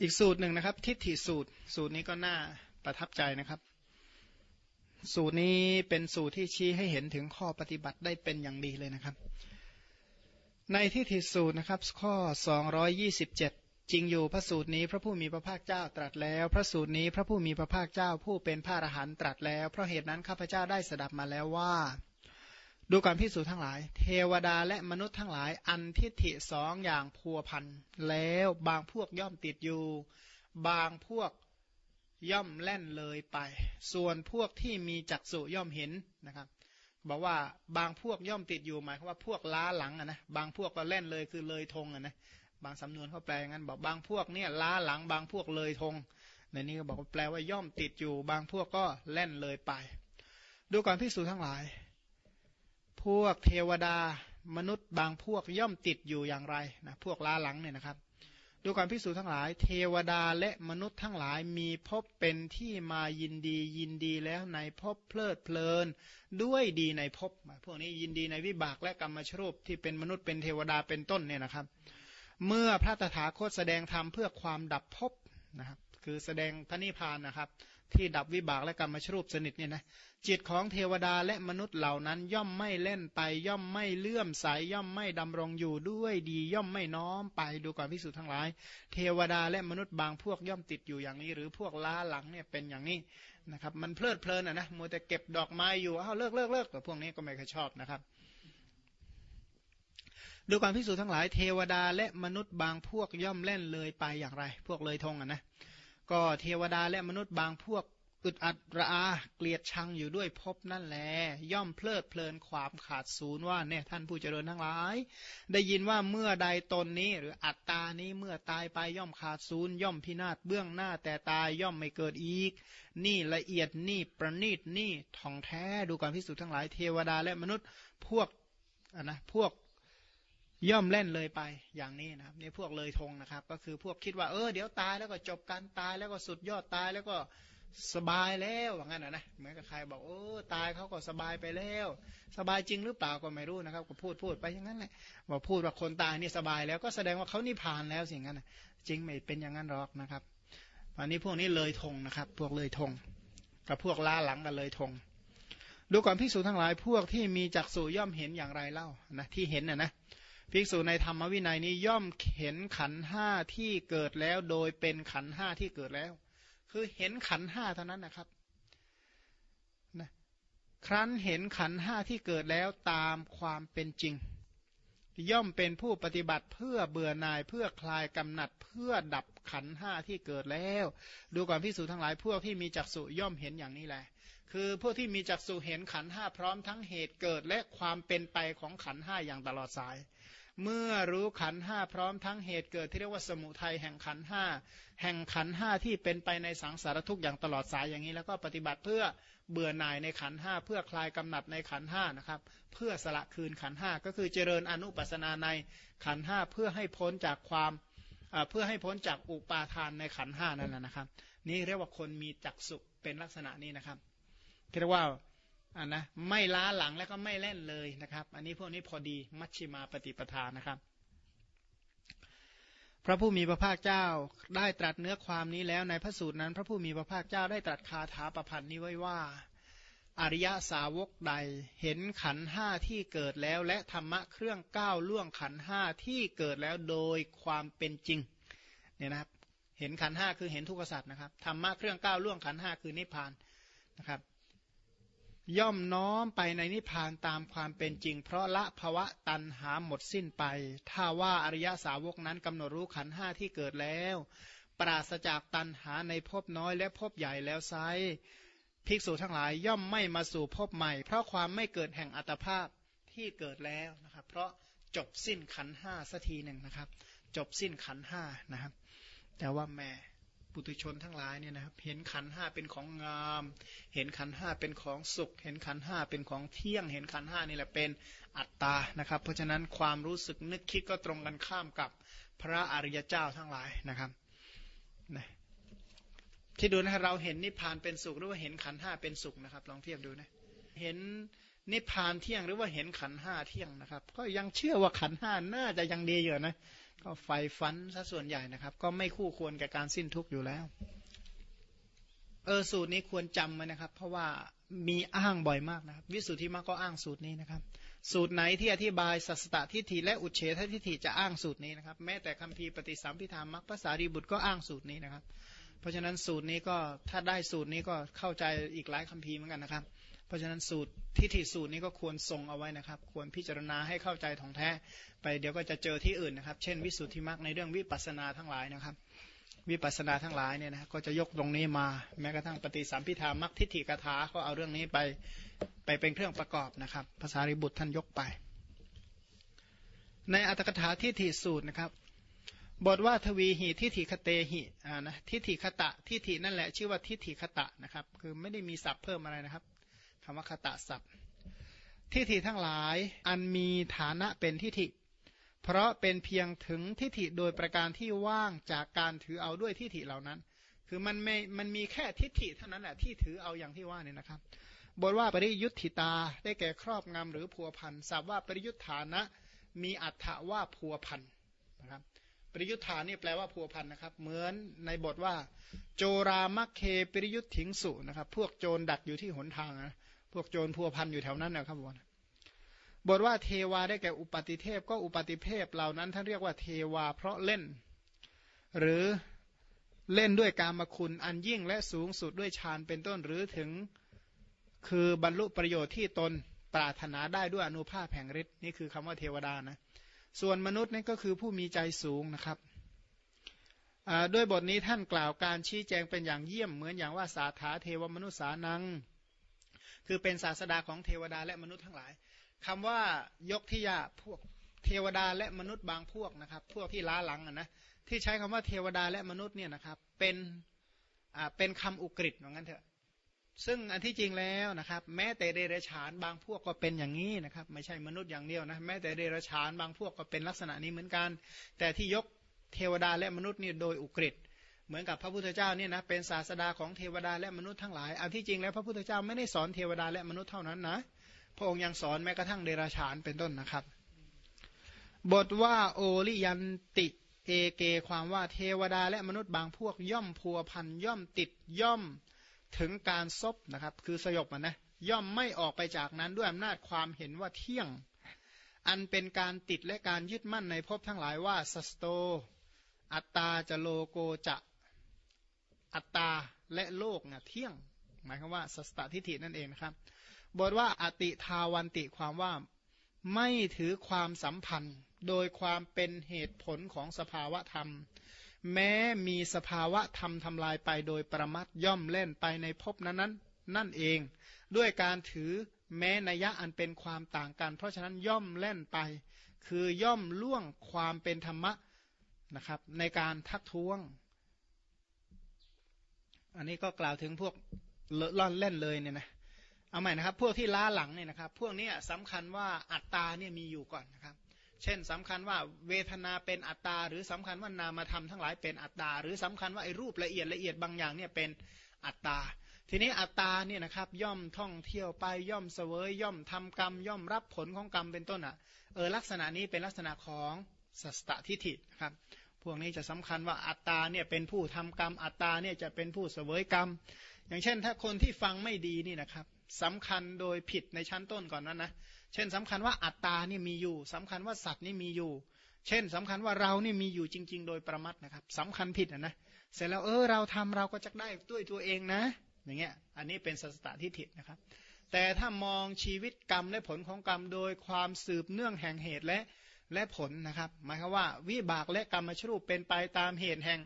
อีกสูตรหนึ่งนะครับ ทิฏฐิสูตร สูตรนี้ก็น่าประทับใจนะครับ สูตรนี้เป็นสูตรที่ชี้ให้เห็นถึงข้อปฏิบัติได้เป็นอย่างดีเลยนะครับ ในทิฏฐิสูตรนะครับ ข้อ 227 จริงอยู่พระสูตรนี้ พระผู้มีพระภาคเจ้าตรัสแล้ว พระสูตรนี้พระผู้มีพระภาคเจ้าผู้เป็นพระอรหันตรัสแล้วเพราะเหตุนั้นข้าพเจ้าได้สดับมาแล้วว่า ดูการพิสูจน์ทั้งหลาย เทวดาและมนุษย์ทั้งหลาย อันทิฏฐิสองอย่างพัวพันแล้วบางพวกย่อมติดอยู่ บางพวกย่อมแล่นเลยไป ส่วนพวกที่มีจักษุย่อมเห็นนะครับ บอกว่าบางพวกย่อมติดอยู่หมายความว่าพวกล้าหลังนะบางพวกก็แล่นเลยคือเลยธงนะบางสำนวนเขาแปลงั้นบอกบางพวกเนี่ยล้าหลัง บางพวกเลยธงในนี้ก็บอกว่าแปลว่าย่อมติดอยู่ บางพวกก็แล่นเลยไป ดูการพิสูจน์ทั้งหลาย พวกเทวดามนุษย์บางพวกย่อมติดอยู่อย่างไรนะพวกล้าหลังเนี่ยนะครับดูความพิสูจน์ทั้งหลาย เทวดาและมนุษย์ทั้งหลายมีพบเป็นที่มายินดียินดีแล้วในพบเพลิดเพลินด้วยดีในพบพวกนี้ยินดีในวิบากและกรรมชรูปที่เป็นมนุษย์เป็นเทวดาเป็นต้นเนี่ยนะครับ เมื่อพระตถาคตแสดงธรรมเพื่อความดับภพนะครับคือแสดงพระนิพพานนะครับ ที่ดับวิบากและกรรมชรูปสนิทเนี่ยนะจิตของเทวดาและมนุษย์เหล่านั้น ย่อมไม่เล่นไป ย่อมไม่เลื่อมใสย่อมไม่ดำรงอยู่ด้วยดี ย่อมไม่น้อมไปดูก่อนพิสูจน์ทั้งหลาย เทวดาและมนุษย์บางพวกย่อมติดอยู่อย่างนี้ หรือพวกล้าหลังเนี่ยเป็นอย่างนี้นะครับ มันเพลิดเพลินอะนะมัวแต่เก็บดอกไม้อยู่อ้าวเลิกเลิกเลิกแต่พวกนี้ก็ไม่ค่อยชอบนะครับดูการพิสูจน์ทั้งหลายเทวดาและมนุษย์บางพวกย่อมเล่นเลยไปอย่างไร พวกเลยทงอะนะ ก็เทวดาและมนุษย์บางพวกอึดอัดระอาเกลียดชังอยู่ด้วยพบนั่นแหลย่อมเพลิดเพลินความขาดศูนย์ว่าเนี่ยท่านผู้เจริญทั้งหลาย ได้ยินว่าเมื่อใดตนนี้ หรืออัตตานี้เมื่อตายไปย่อมขาดศูนย์ย่อมพินาศเบื้องหน้าแต่ตายย่อมไม่เกิดอีก นี่ละเอียดนี่ประณีตนี่ท่องแท้ดูการพิสูจน์ทั้งหลายเทวดาและมนุษย์พวกนะพวก ย่อมเล่นเลยไปอย่างนี้นะครับนี่พวกเลยทงนะครับ ก็คือพวกคิดว่าเออเดี๋ยวตายแล้วก็จบการตายแล้วก็สุดยอดตายแล้วก็สบายแล้วว่างั้นนะนะเหมือนกับใครบอกโอ้ตายเขาก็สบายไปแล้ว สบายจริงหรือเปล่าก็ไม่รู้นะครับ ก็พูดพูดไปอย่างนั้นแหละบอกพูดว่าคนตายนี่สบายแล้วก็แสดงว่าเขานิพพานแล้วสิ่งนั้นจริงไม่เป็นอย่างนั้นหรอกนะครับวันนี้พวกนี้เลยทงนะครับ พวกเลยทง กับพวกล้าหลังกันเลยทง ดูก่อนพิสูจทั้งหลายพวกที่มีจักษุย่อมเห็นอย่างไรเล่านะที่เห็นนะนะ ภิกษุในธรรมวินัยนี้ย่อมเห็นขันห้าที่เกิดแล้วโดยเป็นขันห้าที่เกิดแล้ว คือเห็นขันห้าเท่านั้นนะครับนะครั้นเห็นขันห้าที่เกิดแล้วตามความเป็นจริง ย่อมเป็นผู้ปฏิบัติเพื่อเบื่อหน่ายเพื่อคลายกำหนัดเพื่อดับขันห้าที่เกิดแล้ว ดูก่อนพิสูจทั้งหลายพวกที่มีจักษุย่อมเห็นอย่างนี้แหละ คือพวกที่มีจักษุเห็นขันห้าพร้อมทั้งเหตุเกิดและความเป็นไปของขันห้าอย่างตลอดสาย เมื่อรู้ขันห้าพร้อมทั้งเหตุเกิดที่เรียกว่าสมุทัยแห่งขันห้าแห่งขันห้าที่เป็นไปในสังสารทุกข์อย่างตลอดสายอย่างนี้ แล้วก็ปฏิบัติเพื่อเบื่อหน่ายในขันห้าเพื่อคลายกำหนัดในขันห้านะครับ เพื่อสละคืนขันห้าก็คือเจริญอนุปัสนาในขันห้าเพื่อให้พ้นจากความเพื่อให้พ้นจากอุปาทานในขันห้านั่นแหละนะครับ นี่เรียกว่าคนมีจักสุเป็นลักษณะนี้นะครับเรียกว่า อันนะไม่ล้าหลังแล้วก็ไม่เล่นเลยนะครับ อันนี้พวกนี้พอดีมัชชิมาปฏิปทานะครับ พระผู้มีพระภาคเจ้าได้ตรัสเนื้อความนี้แล้วในพระสูตรนั้น พระผู้มีพระภาคเจ้าได้ตรัสคาถาประพันธ์นี้ไว้ว่า อริยสาวกใดเห็นขันห้าที่เกิดแล้ว และธรรมะเครื่องก้าวล่วงขันห้าที่เกิดแล้วโดยความเป็นจริงเนี่ยนะครับ เห็นขันห้าคือเห็นทุกขสัตว์นะครับธรรมะเครื่องก้าวล่วงขันห้าคือนิพพานนะครับ ย่อมน้อมไปในนิพพานตามความเป็นจริง เพราะละภวะตันหาหมดสิ้นไป ถ้าว่าอริยสาวกนั้นกำหนดรู้ขันห้าที่เกิดแล้ว ปราศจากตันหาในภพน้อยและภพใหญ่แล้วไซภิกษุทั้งหลายย่อมไม่มาสู่ภพใหม่ เพราะความไม่เกิดแห่งอัตภาพที่เกิดแล้วนะครับ เพราะจบสิ้นขันห้าสักทีหนึ่งนะครับ จบสิ้นขันห้านะครับ แต่ว่าแม่ ปุถุชนทั้งหลายเนี่ยนะครับเห็นขันห้าเป็นของงาม เห็นขันห้าเป็นของสุข เห็นขันห้าเป็นของเที่ยง เห็นขันห้านี่แหละเป็นอัตตานะครับ เพราะฉะนั้นความรู้สึกนึกคิดก็ตรงกันข้ามกับพระอริยเจ้าทั้งหลายนะครับนะที่ดูนะเราเห็นนิพพานเป็นสุขหรือว่าเห็นขันห้าเป็นสุขนะครับ ลองเทียบดูนะเห็นนิพพานเที่ยงหรือว่าเห็นขันห้าเที่ยงนะครับ ก็ยังเชื่อว่าขันห้าน่าจะยังดีอยู่นะ ก็ไฟฟันซะส่วนใหญ่นะครับ ก็ไม่คู่ควรกับการสิ้นทุกข์อยู่แล้ว เออสูตรนี้ควรจำไว้นะครับ เพราะว่ามีอ้างบ่อยมากนะครับ วิสุทธิมรรคก็อ้างสูตรนี้นะครับ สูตรไหนที่อธิบายสัสตทิฏฐิและอุเฉททิฏฐิจะอ้างสูตรนี้นะครับ แม้แต่คัมภีร์ปฏิสัมพิธามรรคภาษารีบุตรก็อ้างสูตรนี้นะครับ เพราะฉะนั้นสูตรนี้ก็ถ้าได้สูตรนี้ก็เข้าใจอีกหลายคัมภีร์เหมือนกันนะครับ เพราะฉะนั้นสูตรทิฏฐิสูตรนี้ก็ควรทรงเอาไว้นะครับ ควรพิจารณาให้เข้าใจถ่องแท้ ไปเดี๋ยวก็จะเจอที่อื่นนะครับ เช่นวิสุทธิมรรคในเรื่องวิปัสสนาทั้งหลายนะครับ วิปัสสนาทั้งหลายเนี่ยนะก็จะยกตรงนี้มาแม้กระทั่งปฏิสัมพิธามัคทิฏฐิกถาก็เอาเรื่องนี้ไปไปเป็นเครื่องประกอบนะครับ ภาษาริบุตรท่านยกไป ในอัตถกถาทิฏฐิสูตรนะครับบทว่าทวีหิทิฏฐิคเตหิอ่านะทิฏฐิคตะทิฏฐินั่นแหละชื่อว่าทิฏฐิคตะนะครับ คือไม่ได้มีศัพท์เพิ่มอะไรนะครับ คำว่าคตะศัพท์ทิฏฐิทั้งหลายอันมีฐานะเป็นทิฏฐิ เพราะเป็นเพียงถึงทิฏฐิโดยประการที่ว่างจากการถือเอาด้วยทิฏฐิเหล่านั้น คือมันไม่มันมีแค่ทิฏฐิเท่านั้นแหละที่ถือเอาอย่างที่ว่าเนี่ยนะครับบทว่าปริยุทธิตาได้แก่ครอบงำหรือพัวพันสับว่าปริยุทธานะมีอัตถว่าพัวพันนะครับปริยุทธานี่แปลว่าพัวพันนะครับ เหมือนในบทว่า โจรามัคเคปริยุทธิงสุนะครับ พวกโจรดักอยู่ที่หนทางนะ พวกโจรพัวพันอยู่แถวนั้นนะครับบทบทว่าเทวาได้แก่อุปติเทพก็อุปติเทพเหล่านั้นท่านเรียกว่าเทวาเพราะเล่น หรือเล่นด้วยการมคุณอันยิ่งและสูงสุดด้วยฌานเป็นต้นหรือถึงคือบรรลุประโยชน์ที่ตนปรารถนาได้ด้วยอนุภาพแห่งฤทธิ์นี่คือคำว่าเทวดานะส่วนมนุษย์นี่ก็คือผู้มีใจสูงนะครับด้วยบทนี้ท่านกล่าวการชี้แจงเป็นอย่างเยี่ยมเหมือนอย่างว่าสาถาเทวมนุษย์สานัง คือเป็นศาสดาของเทวดาและมนุษย์ทั้งหลายคำว่ายกทิยาพวกเทวดาและมนุษย์บางพวกนะครับ พวกที่ล้าหลังนะที่ใช้คำว่าเทวดาและมนุษย์เนี่ยนะครับ เป็นอ่าเป็นคำอุกฤษเหมือนกันเถอะซึ่งอันที่จริงแล้วนะครับ แม้แต่เดรัจฉานบางพวกก็เป็นอย่างนี้นะครับ ไม่ใช่มนุษย์อย่างเดียวนะแม้แต่เดรัจฉานบางพวกก็เป็นลักษณะนี้เหมือนกัน แต่ที่ยกเทวดาและมนุษย์นี่โดยอุกฤษ เหมือนกับพระพุทธเจ้าเนี่ยนะเป็นศาสดาของเทวดาและมนุษย์ทั้งหลายอันที่จริงแล้วพระพุทธเจ้าไม่ได้สอนเทวดาและมนุษย์เท่านั้นนะพระองค์ยังสอนแม้กระทั่งเดรัจฉานเป็นต้นนะครับ บทว่าโอริยันติเอเกความว่าเทวดาและมนุษย์บางพวกย่อมพัวพันย่อมติดย่อมถึงการซบนะครับคือสยบมันนะย่อมไม่ออกไปจากนั้นด้วยอำนาจความเห็นว่าเที่ยง อันเป็นการติดและการยึดมั่นในภพทั้งหลายว่าสสโต อัตตาจะโลโกจะ อัตตาและโลกเนี่ยเที่ยง หมายความว่าสัสตทิฏฐินั่นเองนะครับบทว่าอติทาวันติความว่าไม่ถือความสัมพันธ์ โดยความเป็นเหตุผลของสภาวะธรรม แม้มีสภาวะธรรมทำลายไปโดยประมัดย่อมเล่นไปในภพนั้นนั้นนั่นเอง ด้วยการถือแม้นัยะอันเป็นความต่างกัน เพราะฉะนั้นย่อมเล่นไป คือย่อมล่วงความเป็นธรรมะนะครับ ในการทักท้วง อันนี้ก็กล่าวถึงพวกล่อนเล่นเลยเนี่ยนะเอาใหม่นะครับ พวกที่ล้าหลังเนี่ยนะครับ พวกนี้สำคัญว่าอัตตาเนี่ยมีอยู่ก่อนนะครับ เช่นสำคัญว่าเวทนาเป็นอัตตา หรือสำคัญว่านามธรรมทั้งหลายเป็นอัตตา หรือสำคัญว่าไอ้รูปละเอียดละเอียดบางอย่างเนี่ยเป็นอัตตา ทีนี้อัตตาเนี่ยนะครับย่อมท่องเที่ยวไปย่อมเสวยย่อมทำกรรม ย่อมรับผลของกรรมเป็นต้นอะเออลักษณะนี้เป็นลักษณะของสัสตทิฏฐินะครับ พวกนี้จะสำคัญว่าอัตตาเนี่ยเป็นผู้ทำกรรม อัตตาเนี่ยจะเป็นผู้เสวยกรรม อย่างเช่น ถ้าคนที่ฟังไม่ดีนี่นะครับสำคัญโดยผิดในชั้นต้นก่อนนั้นนะเช่นสำคัญว่าอัตตานี่มีอยู่สำคัญว่าสัตว์นี่มีอยู่ เช่นสำคัญว่าเรานี่มีอยู่จริง ๆ โดยประมัดนะครับสำคัญผิดนะนะเสร็จแล้วเออเราทำเราก็จะได้ด้วยตัวเองนะ อย่างเงี้ยอันนี้เป็นสัสตทิฏฐินะครับ แต่ถ้ามองชีวิตกรรมและผลของกรรมโดยความสืบเนื่องแห่งเหตุและ และผลนะครับ หมายความว่า วิบากและกรรมชรูปเป็นไปตามเหตุแห่ง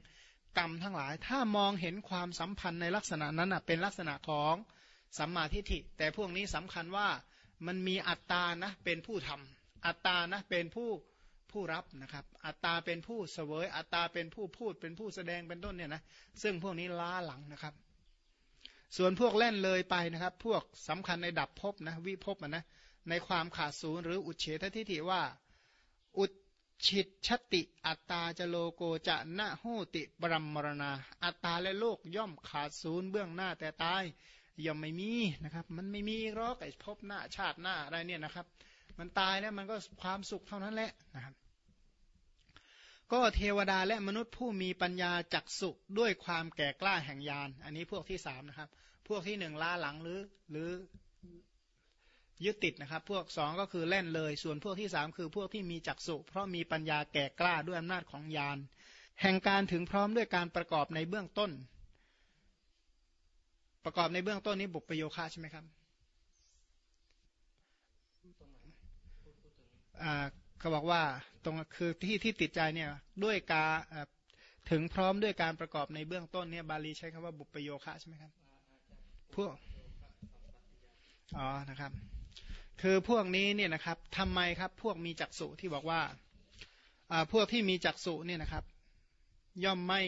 กรรมทั้งหลาย ถ้ามองเห็นความสัมพันธ์ในลักษณะนั้นเป็นลักษณะของสัมมาทิฏฐิ แต่พวกนี้สำคัญว่ามันมีอัตตานะเป็นผู้ทำอัตตานะเป็นผู้ผู้รับนะครับ อัตตาเป็นผู้เสวย อัตตาเป็นผู้พูด เป็นผู้แสดงเป็นต้นเนี่ยนะ ซึ่งพวกนี้ล้าหลังนะครับ ส่วนพวกเล่นเลยไปนะครับ พวกสำคัญในดับภพนะ วิภพนะ ในความขาดศูนย์หรืออุเฉททิฏฐิว่า อุชิตชติอัตตาจะโลโกจะนะหูติบรมมรณา อัตตาและโลกย่อมขาดศูนย์เบื้องหน้าแต่ตายย่อมไม่มีนะครับ มันไม่มีรอกไอ้พบหน้าชาติหน้าอะไรเนี่ยนะครับ มันตายแล้วมันก็ความสุขเท่านั้นแหละนะครับ ก็เทวดาและมนุษย์ผู้มีปัญญาจักสุขด้วยความแก่กล้าแห่งญาณอันนี้พวกที่สามนะครับ พวกที่หนึ่งล้าหลังหรือหรือ ยึดติดนะครับ พวกสองก็คือเล่นเลย ส่วนพวกที่สามคือพวกที่มีจักสุเพราะมีปัญญาแก่กล้าด้วยอำนาจของญาณแห่งการถึงพร้อมด้วยการประกอบในเบื้องต้น ประกอบในเบื้องต้นนี้บุปโยคะใช่ไหมครับเขาบอกว่าตรงคือที่ที่ติดใจเนี่ยด้วยการถึงพร้อมด้วยการประกอบในเบื้องต้นเนี่ยบาลีใช้คำว่าบุปโยคะใช่ไหมครับพวกอ๋อนะครับ คือพวกนี้เนี่ยนะครับทำไมครับพวกมีจักษุที่บอกว่าพวกที่มีจักษุเนี่ยนะครับ ย่อมไม่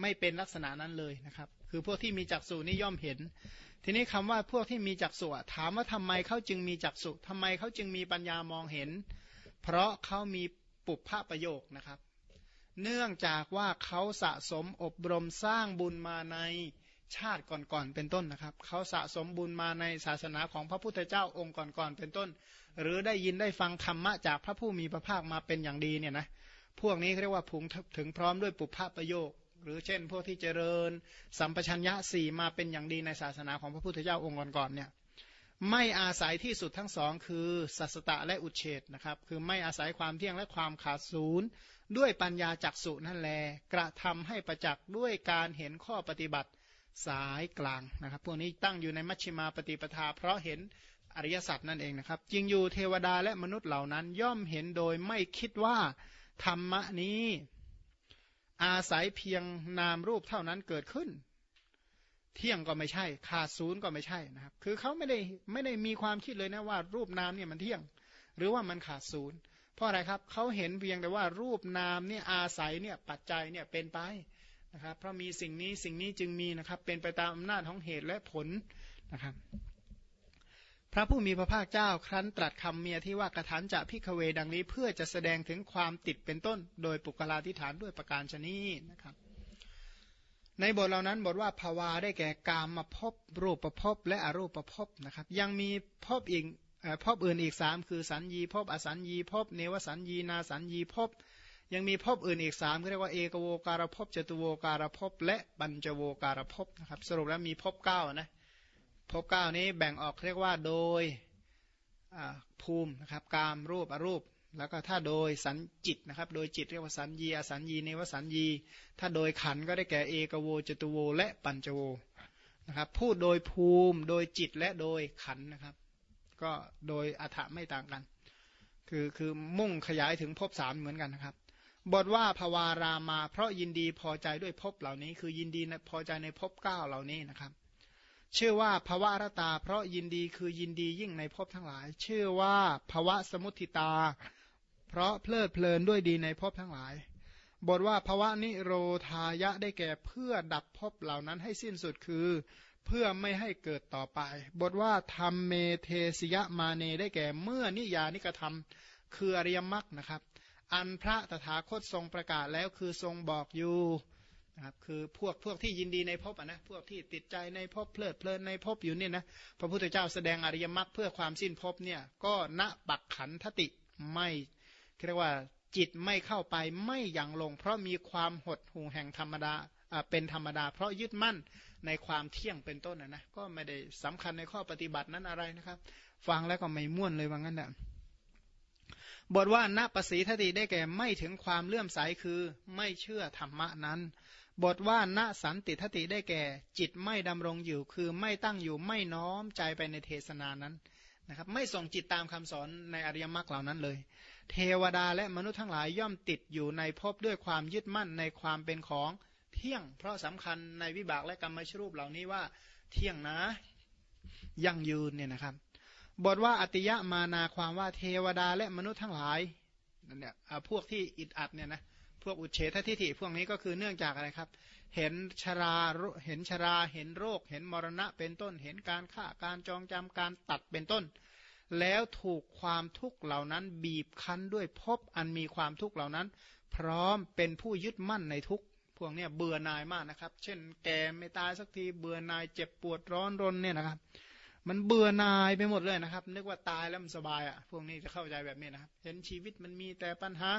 ไม่เป็นลักษณะนั้นเลยนะครับ คือพวกที่มีจักษุนี่ย่อมเห็น ทีนี้คำว่าพวกที่มีจักษุถามว่าทำไมเขาจึงมีจักษุทำไมเขาจึงมีปัญญามองเห็น เพราะเขามีปุพพะประโยคนะครับ เนื่องจากว่าเขาสะสมอบรมสร้างบุญมาใน ชาติก่อนๆเป็นต้นนะครับเขาสะสมบุญมาในศาสนาของพระพุทธเจ้าองค์ก่อนๆเป็นต้น หรือได้ยินได้ฟังธรรมะจากพระผู้มีพระภาคมาเป็นอย่างดีเนี่ยนะพวกนี้เรียกว่าผงถึงพร้อมด้วยปุพพะประโยค หรือเช่น พวกที่เจริญ สัมปชัญญะสี่มาเป็นอย่างดีในศาสนาของพระพุทธเจ้าองค์ก่อนๆเนี่ยไม่อาศัยที่สุดทั้งสองคือสัสตะและอุเฉดนะครับ คือไม่อาศัยความเที่ยงและความขาดศูนย์ด้วยปัญญาจักสุนั่นแล กระทำให้ประจักษ์ด้วยการเห็นข้อปฏิบัติ สายกลางนะครับ พวกนี้ตั้งอยู่ในมัชฌิมาปฏิปทา เพราะเห็นอริยสัจนั่นเองนะครับจริงอยู่เทวดาและมนุษย์เหล่านั้นย่อมเห็นโดยไม่คิดว่าธรรมะนี้ อาศัยเพียงนามรูปเท่านั้นเกิดขึ้น เที่ยงก็ไม่ใช่ ขาดศูนย์ก็ไม่ใช่นะครับ คือเขาไม่ได้ไม่ได้มีความคิดเลยนะว่ารูปนามเนี่ยมันเที่ยง หรือว่ามันขาดศูนย์เพราะอะไรครับเขาเห็นเพียงแต่ว่ารูปนามเนี่ยอาศัยเนี่ยปัจจัยเนี่ยเป็นไป นะครับเพราะมีสิ่งนี้สิ่งนี้จึงมีนะครับ เป็นไปตามอำนาจของเหตุและผลนะครับ พระผู้มีพระภาคเจ้าครั้นตรัสคำเมียที่ว่ากระฐานจะพิกเวดังนี้ เพื่อจะแสดงถึงความติดเป็นต้น โดยปุกลาธิฐานด้วยประการชนีนะครับในบทเหล่านั้นบทว่าภาวาได้แก่กามมาพบรูปประพบและอรูปประพบนะครับ ยังมีพบอีกพบอื่นอีกสามคือสัญญีพบอสัญญีพบเนวสัญญีนาสัญญีพบ ยังมีภพอื่นอีกสามเรียกว่าเอกโวการภพจตุโวการภพและปัญจโวการภพนะครับ สรุปแล้วมีภพเก้านะภพเก้านี้แบ่งออกเรียกว่าโดยภูมินะครับกามรูปอรูป แล้วก็ถ้าโดยสัญจิตนะครับ โดยจิตเรียกว่าสัญญีอสัญญีเนวสัญญีถ้าโดยขันก็ได้แก่เอกโวจตุโวและปัญจโวนะครับพูดโดยภูมิโดยจิตและโดยขันนะครับ ก็โดยอัฐะไม่ต่างกัน คือคือมุ่งขยายถึงภพสามเหมือนกันนะครับ บทว่าภวารามา เพราะยินดีพอใจด้วยภพเหล่านี้ คือยินดีพอใจในภพเก้าเหล่านี้นะครับ ชื่อว่าภวะรตา เพราะยินดีคือยินดียิ่งในภพทั้งหลาย ชื่อว่าภวะสมุทิตา เพราะเพลิดเพลินด้วยดีในภพทั้งหลาย บทว่าภวะนิโรธายะได้แก่เพื่อดับภพเหล่านั้นให้สิ้นสุดคือ เพื่อไม่ให้เกิดต่อไป บทว่าธัมเมเทสิยมาเนได้แก่เมื่อนิยานิกธรรมคืออริยมรรคนะครับ อันพระตถาคตทรงประกาศแล้วคือทรงบอกอยู่นะครับคือพวกพวกที่ยินดีในภพนะพวกที่ติดใจในภพเพลิดเพลินในภพอยู่เนี่ยนะพระพุทธเจ้าแสดงอริยมรรคเพื่อความสิ้นภพเนี่ยก็น ปักขันทติไม่เรียกว่าจิตไม่เข้าไปไม่ยังลง เพราะมีความหดหูแห่งธรรมดาเป็นธรรมดา เพราะยึดมั่นในความเที่ยงเป็นต้นนะนะก็ไม่ได้สำคัญในข้อปฏิบัตินั้นอะไรนะครับ ฟังแล้วก็ไม่ม่วนเลยว่างั้นแหละ บทว่าณปสีทติได้แก่ไม่ถึงความเลื่อมใสคือไม่เชื่อธรรมะนั้น บทว่าณสันติทติได้แก่ จิตไม่ดำรงอยู่คือไม่ตั้งอยู่ไม่น้อมใจไปในเทศนานั้นนะครับไม่ส่งจิตตามคำสอนในอริยมรรคเหล่านั้นเลย เทวดาและมนุษย์ทั้งหลายย่อมติดอยู่ในภพด้วยความยึดมั่นในความเป็นของเที่ยง เพราะสำคัญในวิบากและกรรมชรูปเหล่านี้ว่าเที่ยงนะยั่งยืนเนี่ยนะครับ บทว่าอติยะมานาความว่าเทวดาและมนุษย์ทั้งหลายนั่นเนี่ยพวกที่อิดอัดเนี่ยนะพวกอุเฉททิฏฐิพวกนี้ก็คือเนื่องจากอะไรครับ เห็นชราเห็นชราเห็นโรค เห็นมรณะเป็นต้น เห็นการฆ่าการจองจำการตัดเป็นต้น แล้วถูกความทุกข์เหล่านั้นบีบคั้นด้วยพบอันมีความทุกข์เหล่านั้น พร้อมเป็นผู้ยึดมั่นในทุกพวกนี้เบื่อหน่ายมากนะครับ เช่น แกไม่ตายสักทีเบื่อหน่ายเจ็บปวดร้อนรนเนี่ยนะครับ มันเบื่อนายไปหมดเลยนะครับนึกว่าตายแล้วมันสบายอะ่ะพวกนี้จะเข้าใจแบบนี้นะครับเห็นชีวิตมันมีแต่ปัญหา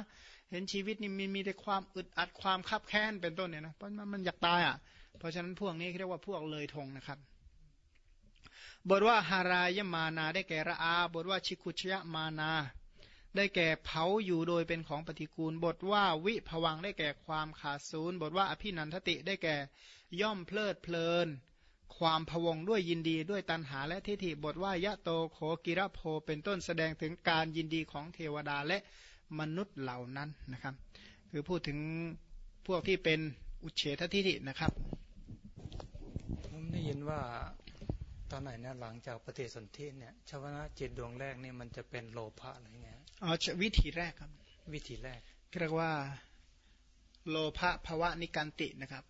เห็นชีวิตนี่มีมีแต่ความอึดอัดความคับแค้นเป็นต้นเนี่ยนะเพราะมันมันอยากตายอะ่ะ เพราะฉะนั้นพวกนี้เรียกว่าพวกเลยทงนะครับบทว่าฮารายมานาได้แก่ระอาบทว่าชิคุชยมานา ได้แก่เผาอยู่โดยเป็นของปฏิกูล บทว่าวิภวังได้แก่ความขาดศูนย์บทว่าอภินันทติได้แก่ย่อมเพลิดเพลิน ความพวงด้วยยินดีด้วยตัณหาและทิฏฐิบทว่ายะโตโขกิระโพเป็นต้นแสดงถึงการยินดีของเทวดาและมนุษย์เหล่านั้นนะครับคือพูดถึงพวกที่เป็นอุเฉททิฏฐินะครับผมได้ยินว่าตอนไหนเนี่ยหลังจากปฏิสนธิเนี่ยชวนะจิตดวงแรกเนี่ยมันจะเป็นโลภะอะไรเงี้ยอ๋อวิธีแรกครับ วิธีแรกเรียกว่าโลภะภวะนิการตินะครับ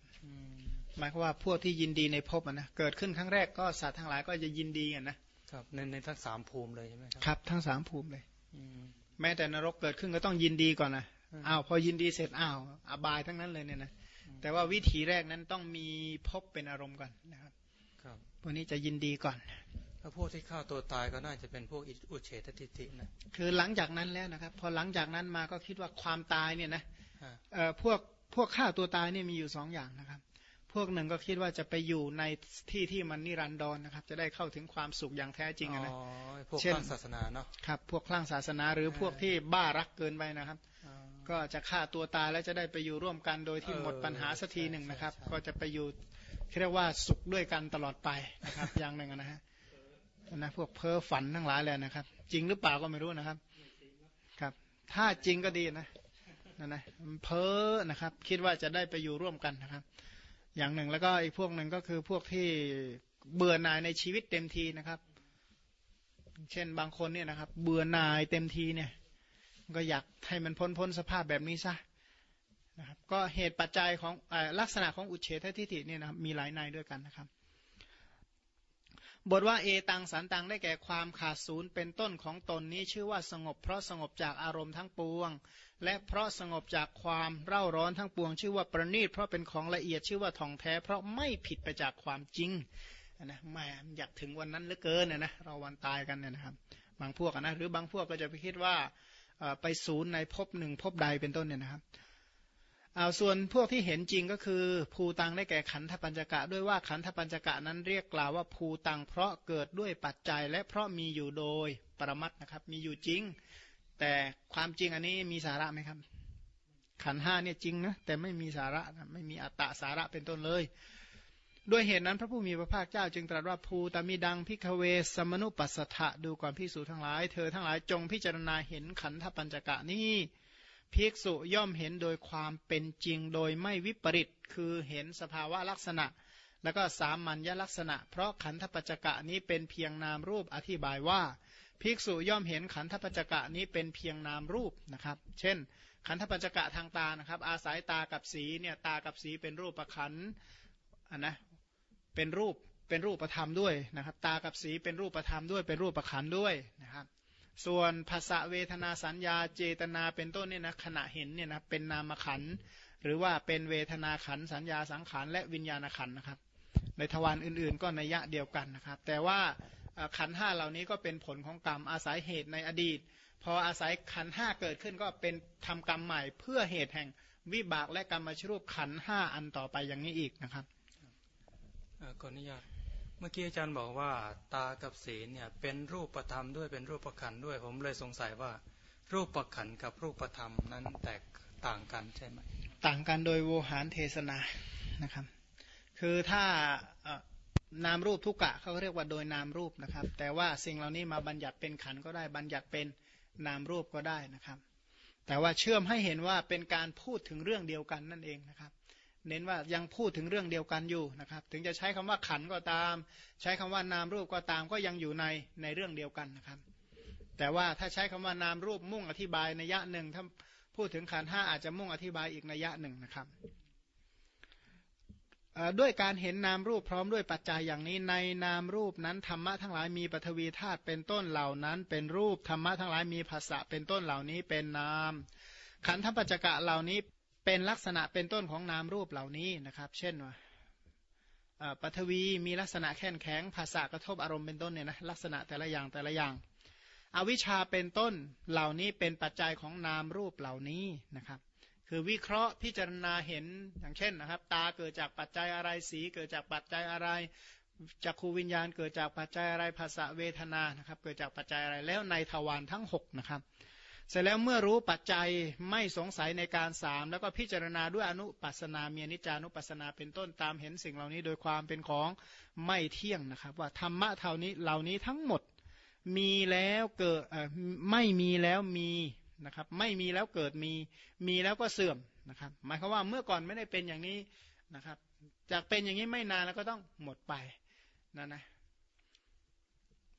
หมายความว่าพวกที่ยินดีในภพนะเกิดขึ้นครั้งแรกก็สัตว์ทั้งหลายก็จะยินดีกันนะครับในในทั้งสามภูมิเลยใช่ไหมครับครับทั้งสามภูมิเลยแม้แต่นรกเกิดขึ้นก็ต้องยินดีก่อนนะอ้าวพอยินดีเสร็จอ้าวอบายทั้งนั้นเลยเนี่ยนะแต่ว่าวิธีแรกนั้นต้องมีภพเป็นอารมณ์ก่อนนะครับ ครับพวกนี้จะยินดีก่อนแล้วพวกที่ฆ่าตัวตายก็น่าจะเป็นพวกอุเฉตทิฏฐินะคือหลังจากนั้นแล้วนะครับ พอหลังจากนั้นมาก็คิดว่าความตายเนี่ยนะพวกพวกฆ่าตัวตายเนี่ยมีอยู่สองอย่างนะครับ พวกหนึ่งก็คิดว่าจะไปอยู่ในที่ที่มันนิรันดรนนะครับ จะได้เข้าถึงความสุขอย่างแท้จริงนะพวกคลั่งศาสนาเนาะครับ พวกคลั่งศาสนาหรือพวกที่บ้ารักเกินไปนะครับ ก็จะฆ่าตัวตายแล้วจะได้ไปอยู่ร่วมกันโดยที่หมดปัญหาสักทีหนึ่งนะครับ ก็จะไปอยู่เรียกว่าสุขด้วยกันตลอดไปนะครับ อย่างหนึ่งนะฮะนะพวกเพ้อฝันทั้งหลายเลยนะครับ จริงหรือเปล่าก็ไม่รู้นะครับ ครับ ถ้าจริงก็ดีนะนะนะเพ้อนะครับ คิดว่าจะได้ไปอยู่ร่วมกันนะครับ อย่างหนึ่งแล้วก็อีกพวกหนึ่งก็คือพวกที่เบื่อหน่ายในชีวิตเต็มทีนะครับ เช่นบางคนเนี่ยนะครับ เบื่อหน่ายเต็มทีเนี่ย ก็อยากให้มันพ้นพ้นสภาพแบบนี้ซะนะครับ ก็เหตุปัจจัยของอลักษณะของอุเฉททิฏฐิเนี่ยนะครับมีหลายในด้วยกันนะครับ บทว่าเอตังสันตังได้แก่ความขาดศูนย์เป็นต้นของตนนี้ชื่อว่าสงบ เพราะสงบจากอารมณ์ทั้งปวง และเพราะสงบจากความเร่าร้อนทั้งปวง ชื่อว่าประณีตเพราะเป็นของละเอียดชื่อว่าทองแท้ เพราะไม่ผิดไปจากความจริงนะแม่อยากถึงวันนั้นเหลือเกินนะนะเราวันตายกันเนี่ยนะครับ บางพวกนะหรือบางพวกก็จะไปคิดว่าไปศูนย์ในภพหนึ่งภพใดเป็นต้นเนี่ยนะครับ เอาส่วนพวกที่เห็นจริงก็คือ ภูตังได้แก่ขันธปัญจกะ ด้วยว่าขันธปัญจกะนั้นเรียกกล่าวว่าภูตังเพราะเกิดด้วยปัจจัย และเพราะมีอยู่โดยปรมัตนะครับ มีอยู่จริง แต่ความจริงอันนี้มีสาระไหมครับ ขันห้าเนี่ยจริงนะแต่ไม่มีสาระไม่มีอัตตาสาระเป็นต้นเลยด้วยเหตุนั้นพระผู้มีพระภาคเจ้าจึงตรัสว่าภูตามีดังพิกเวสมนุปัสสะดูก่อนพิสูจทั้งหลาย เธอทั้งหลายจงพิจารณาเห็นขันธปัญจกะนี้ ภิกษุย่อมเห็นโดยความเป็นจริงโดยไม่วิปริตคือเห็นสภาวะลักษณะ แล้วก็สามัญญลักษณะ เพราะขันธปัจจกะนี้เป็นเพียงนามรูปอธิบายว่า ภิกษุย่อมเห็นขันธปัจจกะนี้เป็นเพียงนามรูปนะครับ เช่น ขันธปัจจกะทางตานะครับ อาศัยตากับสีเนี่ยตากับสีเป็นรูปประขันอันนะเป็นรูปเป็นรูปประธรรมด้วยนะครับ ตากับสีเป็นรูปประธรรมด้วยเป็นรูปประขันด้วยนะครับ ส่วนภาษาเวทนาสัญญาเจตนาเป็นต้นเนี่ยนะขณะเห็นเนี่ยนะเป็นนามขันหรือว่าเป็นเวทนาขันสัญญาสังขารและวิญญาณขันนะครับ ในทวารอื่นๆ ก็ในยะเดียวกันนะครับ แต่ว่าขันห้าเหล่านี้ก็เป็นผลของกรรมอาศัยเหตุในอดีต พออาศัยขันห้าเกิดขึ้นก็เป็นทำกรรมใหม่เพื่อเหตุแห่งวิบากและกรรมชรูปขันห้าอันต่อไปอย่างนี้อีกนะครับก่อนอนุญาต มื่อกี้อาจารย์บอกว่าตากับศีลเนี่ยเป็นรูปประธรรมด้วยเป็นรูปประขันด้วย ผมเลยสงสัยว่า รูปประขันกับรูปประธรรมนั้นแตกต่างกันใช่ไหมต่างกันโดยโวหารเทศนานะครับ คือถ้านามรูปทุกกะเขาเรียกว่าโดยนามรูปนะครับ แต่ว่าสิ่งเหล่านี้มาบัญญัติเป็นขันก็ได้บัญญัติเป็นนามรูปก็ได้นะครับ แต่ว่าเชื่อมให้เห็นว่าเป็นการพูดถึงเรื่องเดียวกันนั่นเองนะครับ เน้นว่ายังพูดถึงเรื่องเดียวกันอยู่นะครับ ถึงจะใช้คำว่าขันก็ตาม ใช้คำว่านามรูปก็ตามก็ยังอยู่ในในเรื่องเดียวกันนะครับ แต่ว่าถ้าใช้คำว่านามรูปมุ่งอธิบายในยะหนึ่งถ้าพูดถึงขันห้าอาจจะมุ่งอธิบายอีกในยะหนึ่งนะครับด้วยการเห็นนามรูปพร้อมด้วยปัจจัยอย่างนี้ในนามรูปนั้นธรรมะทั้งหลายมีปฐวีธาตุเป็นต้นเหล่านั้น เป็นรูปธรรมะทั้งหลายมีภาษะเป็นต้นเหล่านี้เป็นนามขันธปัจจกะเหล่านี้ เป็นลักษณะเป็นต้นของนามรูปเหล่านี้นะครับ เช่นว่าปฐวีมีลักษณะแข็งแข็งภาษากระทบอารมณ์เป็นต้นเนี่ยนะลักษณะแต่ละอย่างแต่ละอย่าง อวิชชาเป็นต้นเหล่านี้เป็นปัจจัยของนามรูปเหล่านี้นะครับ คือวิเคราะห์พิจารณาเห็นอย่างเช่นนะครับ ตาเกิดจากปัจจัยอะไรสี เกิดจากปัจจัยอะไรจักขูวิญญาณเกิดจากปัจจัยอะไรภาษาเวทนานะครับ เกิดจากปัจจัยอะไรแล้วในทวารทั้ง6นะครับ เสร็จแล้วเมื่อรู้ปัจจัยไม่สงสัยในการสามแล้วก็พิจารณาด้วยอนุปัสนาเมียนิจานุปัสนาเป็นต้นตามเห็นสิ่งเหล่านี้โดยความเป็นของไม่เที่ยงนะครับ ว่าธรรมะเท่านี้เหล่านี้ทั้งหมดมีแล้วเกิดไม่มีแล้วมีนะครับ ไม่มีแล้วเกิดมี มีแล้วก็เสื่อมนะครับ หมายความว่าเมื่อก่อนไม่ได้เป็นอย่างนี้นะครับ จากเป็นอย่างนี้ไม่นานแล้วก็ต้องหมดไปนั่นนะ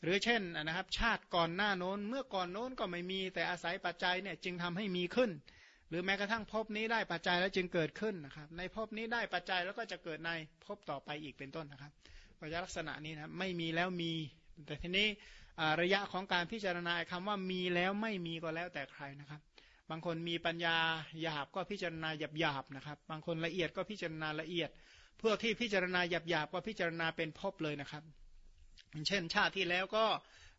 หรือเช่นนะครับ ชาติก่อนหน้าโน้น เมื่อก่อนโน้นก็ไม่มีแต่อาศัยปัจจัยเนี่ยจึงทำให้มีขึ้น หรือแม้กระทั่งภพนี้ได้ปัจจัยแล้วจึงเกิดขึ้นนะครับ ในภพนี้ได้ปัจจัยแล้วก็จะเกิดในภพต่อไปอีกเป็นต้นนะครับปัจจัยลักษณะนี้นะไม่มีแล้วมี แต่ทีนี้ระยะของการพิจารณาคำว่ามีแล้วไม่มีก็แล้วแต่ใครนะครับ บางคนมีปัญญาหยาบก็พิจารณาหยาบหยาบนะครับ บางคนละเอียดก็พิจารณาละเอียด พวกที่พิจารณาหยาบหยาบก็พิจารณาเป็นภพเลยนะครับ เช่น ชาติที่แล้วก็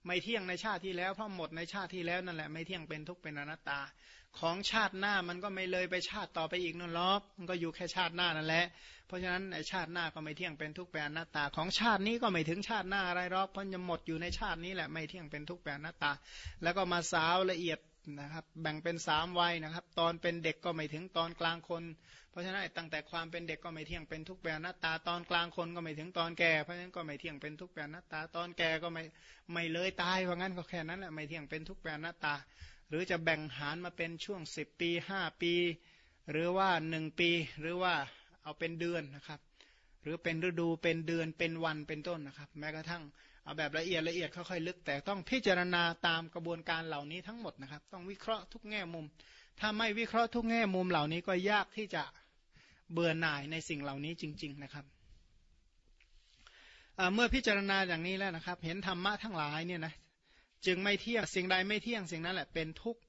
ไม่เที่ยงในชาติที่แล้วเพราะหมดในชาติที่แล้วนั่นแหละไม่เที่ยงเป็นทุกข์เป็นอนัตตา ของชาติหน้ามันก็ไม่เลยไปชาติต่อไปอีกนั่นหรอกมันก็อยู่แค่ชาติหน้านั่นแหละ เพราะฉะนั้นในชาติหน้าก็ไม่เที่ยงเป็นทุกข์เป็นอนัตตา ของชาตินี้ก็ไม่ถึงชาติหน้าอะไรหรอกเพราะจะหมดอยู่ในชาตินี้แหละไม่เที่ยงเป็นทุกข์เป็นอนัตตา แล้วก็มาสาวละเอียด นะครับ แบ่งเป็นสามวัยนะครับ ตอนเป็นเด็กก็ไม่ถึงตอนกลางคน เพราะฉะนั้นตั้งแต่ความเป็นเด็กก็ไม่เที่ยงเป็นทุกแปรหน้าตาตอนกลางคนก็ไม่ถึงตอนแก่เพราะฉะนั้นก็ไม่เที่ยงเป็นทุกแปรหน้าตาตอนแก่ก็ไม่ไม่เลยตายเพราะงั้นก็แค่นั้นแหละไม่เที่ยงเป็นทุกแปรหน้าตา หรือจะแบ่งหารมาเป็นช่วงสิบปีห้าปี หรือว่าหนึ่งปี หรือว่าเอาเป็นเดือนนะครับ หรือเป็นฤดูเป็นเดือนเป็นวันเป็นต้นนะครับ แม้กระทั่ง เอาแบบละเอียดละเอียดค่อยๆลึก แต่ต้องพิจารณาตามกระบวนการเหล่านี้ทั้งหมดนะครับ ต้องวิเคราะห์ทุกแง่มุม ถ้าไม่วิเคราะห์ทุกแง่มุมเหล่านี้ก็ยากที่จะเบื่อหน่ายในสิ่งเหล่านี้จริง ๆนะครับเมื่อพิจารณาอย่างนี้แล้วนะครับ เห็นธรรมะทั้งหลายเนี่ยนะจึงไม่เที่ยงสิ่งใดไม่เที่ยงสิ่งนั้นแหละเป็นทุกข์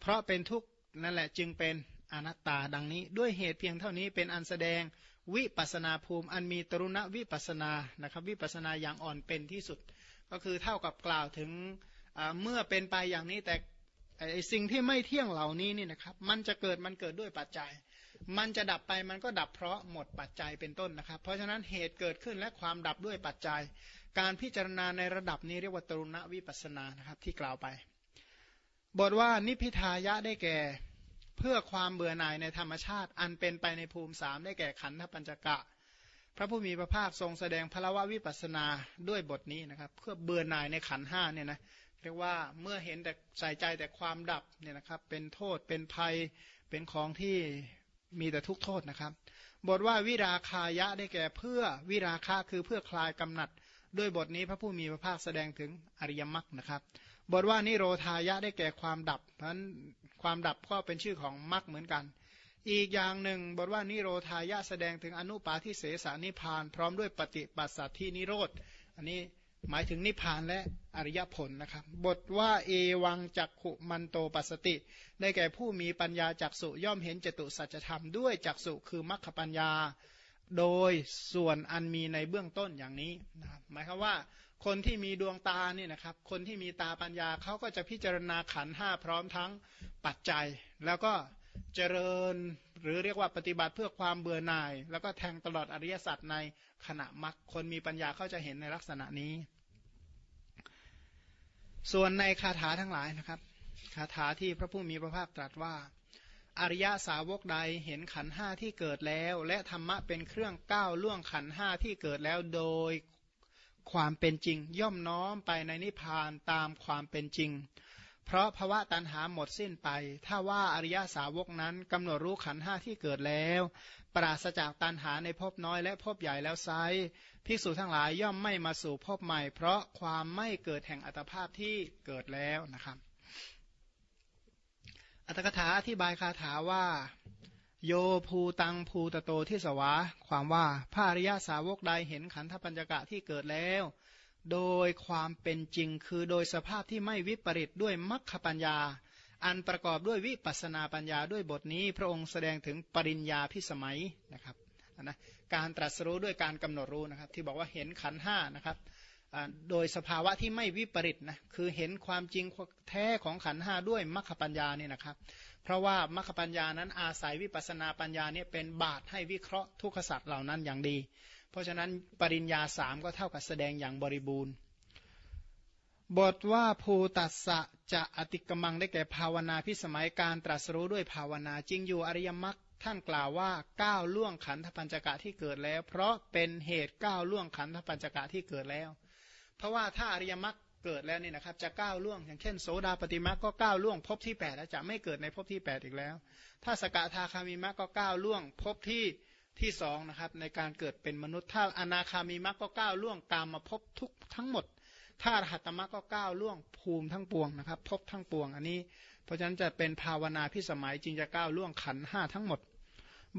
เพราะเป็นทุกข์นั่นแหละจึงเป็นอนัตตาดังนี้ ด้วยเหตุเพียงเท่านี้เป็นอันแสดง วิปัสนาภูมิ อันมีตรุณวิปัสนานะครับวิปัสนาอย่างอ่อนเป็นที่สุด ก็คือเท่ากับกล่าวถึงเมื่อเป็นไปอย่างนี้แต่สิ่งที่ไม่เที่ยงเหล่านี้นี่นะครับ มันจะเกิดมันเกิดด้วยปัจจัย มันจะดับไปมันก็ดับเพราะหมดปัจจัยเป็นต้นนะครับ เพราะฉะนั้นเหตุเกิดขึ้นและความดับด้วยปัจจัย การพิจารณาในระดับนี้เรียกว่าตรุณวิปัสนานะครับที่กล่าวไป บทว่านิพิทายะได้แก่ เพื่อความเบื่อหน่ายในธรรมชาติ อันเป็นไปในภูมิสามได้แก่ขันธปัญจกะ พระผู้มีพระภาคทรงแสดงพระววิปัสนาด้วยบทนี้นะครับเพื่อเบื่อหน่ายในขันห้าเนี่ยนะเรียกว่าเมื่อเห็นแต่ใส่ใจแต่ความดับเนี่ยนะครับเป็นโทษเป็นภัยเป็นของที่มีแต่ทุกโทษนะครับ บทว่าวิราคายะได้แก่เพื่อวิราคะคือเพื่อคลายกำหนัด ด้วยบทนี้พระผู้มีพระภาคแสดงถึงอริยมรรคนะครับ บทว่านิโรธายะได้แก่ความดับเพราะนั้น ความดับก็เป็นชื่อของมรรคเหมือนกัน อีกอย่างหนึ่งบทว่านิโรธายะแสดงถึงอนุปาทิเสสานิพาน พร้อมด้วยปฏิปัสสัตที่นิโรธ อันนี้หมายถึงนิพานและอริยผลนะครับ บทว่าเอวังจักขุมันโตปัสติ ได้แก่ผู้มีปัญญาจักสุย่อมเห็นจตุสัจธรรมด้วยจักสุคือมรรคปัญญา โดยส่วนอันมีในเบื้องต้นอย่างนี้นะครับหมายความว่าคนที่มีดวงตาเนี่ยนะครับ คนที่มีตาปัญญาเขาก็จะพิจารณาขันห้าพร้อมทั้ง ปัจจัย แล้วก็เจริญหรือเรียกว่าปฏิบัติเพื่อความเบื่อหน่าย แล้วก็แทงตลอดอริยสัจในขณะมรรคคนมีปัญญาเขาจะเห็นในลักษณะนี้ ส่วนในคาถาทั้งหลายนะครับคาถาที่พระผู้มีพระภาคตรัสว่า อริยสาวกใดเห็นขันห้าที่เกิดแล้ว และธรรมะเป็นเครื่องก้าวล่วงขันห้าที่เกิดแล้วโดยความเป็นจริง ย่อมน้อมไปในนิพพานตามความเป็นจริง เพราะภาวะตันหาหมดสิ้นไป ถ้าว่าอริยสาวกนั้นกำหนดรู้ขันห้าที่เกิดแล้ว ปราศจากตันหาในภพน้อยและภพใหญ่แล้วไซภิกษุทั้งหลายย่อมไม่มาสู่ภพใหม่ เพราะความไม่เกิดแห่งอัตภาพที่เกิดแล้วนะครับ อัตถกถาอธิบายคาถาว่า โยภูตังภูตโตที่สวาความว่าพระอริยสาวกใดเห็นขันธปัญจกะที่เกิดแล้ว โดยความเป็นจริงคือโดยสภาพที่ไม่วิปริตด้วยมัคคปัญญา อันประกอบด้วยวิปัสนาปัญญาด้วยบทนี้ พระองค์แสดงถึงปริญญาพิสมัยนะครับนะการตรัสรู้ด้วยการกำหนดรู้นะครับ ที่บอกว่าเห็นขันห้านะครับโดยสภาวะที่ไม่วิปริตนะคือเห็นความจริงแท้ของขันห้าด้วยมรรคปัญญาเนี่ยนะครับ เพราะว่ามรรคปัญญานั้นอาศัยวิปัสนาปัญญาเนี่ยเป็นบาตให้วิเคราะห์ทุกขสัตว์เหล่านั้นอย่างดี เพราะฉะนั้นปริญญาสามก็เท่ากับแสดงอย่างบริบูรณ์ บทว่าภูตัสสะจะอติกมังได้แก่ภาวนาพิสมัยการตรัสรู้ด้วยภาวนาจริงอยู่อริยมรรคท่านกล่าวว่าก้าวล่วงขันธปัญจกะที่เกิดแล้ว เพราะเป็นเหตุก้าวล่วงขันธปัญจกะที่เกิดแล้ว เพราะว่าถ้าอริยมรรคเกิดแล้วนี่นะครับจะก้าวล่วงอย่างเช่นโสดาปฏิมรรคก็ก้าวล่วงพบที่8แล้วจะไม่เกิดในพบที่ 8 อีกแล้ว ถ้าสกทาคามีมรรคก็ก้าวล่วงพบที่ ที่สองนะครับในการเกิดเป็นมนุษย์ ถ้าอนาคามีมรรคก็ก้าวล่วงกามมาพบทุกทั้งหมด ถ้ารหัตมรรคก็ก้าวล่วงภูมิทั้งปวงนะครับพบทั้งปวงอันนี้ เพราะฉะนั้นจะเป็นภาวนาพิสมัยจึงจะก้าวล่วงขันห้าทั้งหมด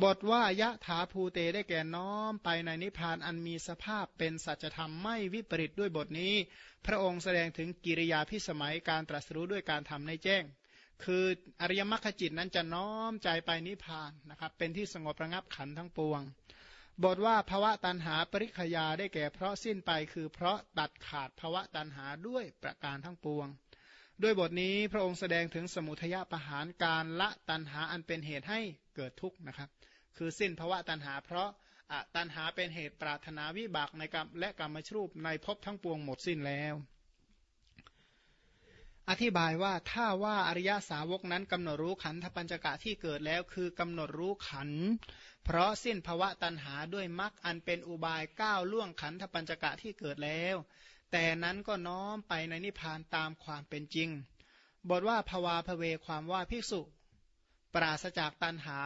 บทว่ายะถาภูเตได้แก่น้อมไปในนิพพานอันมีสภาพเป็นสัจธรรมไม่วิปริตด้วยบทนี้ พระองค์แสดงถึงกิริยาพิสมัยการตรัสรู้ด้วยการทำในแจ้ง คืออริยมรรคจิตนั้นจะน้อมใจไปนิพพานนะครับเป็นที่สงบระงับขันทั้งปวง บทว่าภวะตันหาปริขยาได้แก่เพราะสิ้นไปคือเพราะตัดขาดภวะตันหาด้วยประการทั้งปวง ด้วยบทนี้พระองค์แสดงถึงสมุทยประหารการละตันหาอันเป็นเหตุให้เกิดทุกข์นะครับ คือสิ้นภาวะตันหา เพราะตันหาเป็นเหตุปรารถนาวิบากในกรรมและกรรมชรูปในภพทั้งปวงหมดสิ้นแล้ว อธิบายว่าถ้าว่าอริยสาวกนั้นกำหนดรู้ขันธปัญจกะที่เกิดแล้วคือกำหนดรู้ขัน เพราะสิ้นภาวะตันหาด้วยมรรคอันเป็นอุบายก้าวล่วงขันธปัญจกะที่เกิดแล้ว แต่นั้นก็น้อมไปในนิพพานตามความเป็นจริง บทว่าภวาภเวความว่าภิกษุ ปราศจากตันหา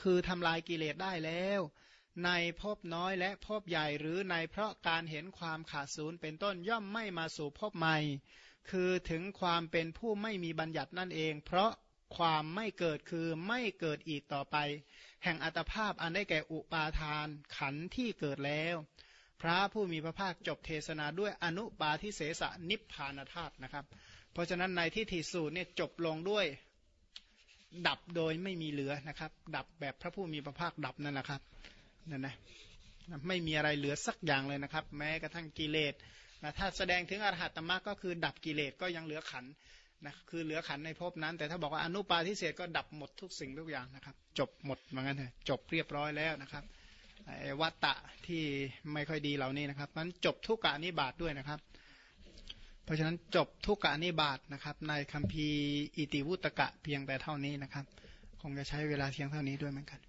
คือทำลายกิเลสได้แล้ว ในภพน้อยและภพใหญ่หรือในเพราะการเห็นความขาดศูนย์เป็นต้นย่อมไม่มาสู่ภพใหม่ คือถึงความเป็นผู้ไม่มีบัญญัตินั่นเอง เพราะความไม่เกิดคือไม่เกิดอีกต่อไป แห่งอัตภาพอันได้แก่อุปาทานขันที่เกิดแล้ว พระผู้มีพระภาคจบเทศนาด้วยอนุปาทิเสสนิพพานธาตุนะครับ เพราะฉะนั้นในที่ถีสูตรเนี่ยจบลงด้วยดับโดยไม่มีเหลือนะครับ ดับแบบพระผู้มีพระภาคดับนั่นแหละครับนั่นนะไม่มีอะไรเหลือสักอย่างเลยนะครับ แม้กระทั่งกิเลส นะถ้าแสดงถึงอรหัตตมรรคก็คือดับกิเลสก็ยังเหลือขันนะคือเหลือขันในภพนั้น แต่ถ้าบอกว่าอนุปาทิเศษก็ดับหมดทุกสิ่งทุกอย่างนะครับ จบหมดเหมือนกันเลยจบเรียบร้อยแล้วนะครับวัตตะที่ไม่ค่อยดีเหล่านี้นะครับมันจบทุกกานิบาตด้วยนะครับ เพราะฉะนั้นจบทุกกานิบาตนะครับ ในคัมภีร์อิติวุตกะเพียงแต่เท่านี้นะครับ คงจะใช้เวลาเพียงเท่านี้ด้วยเหมือนกัน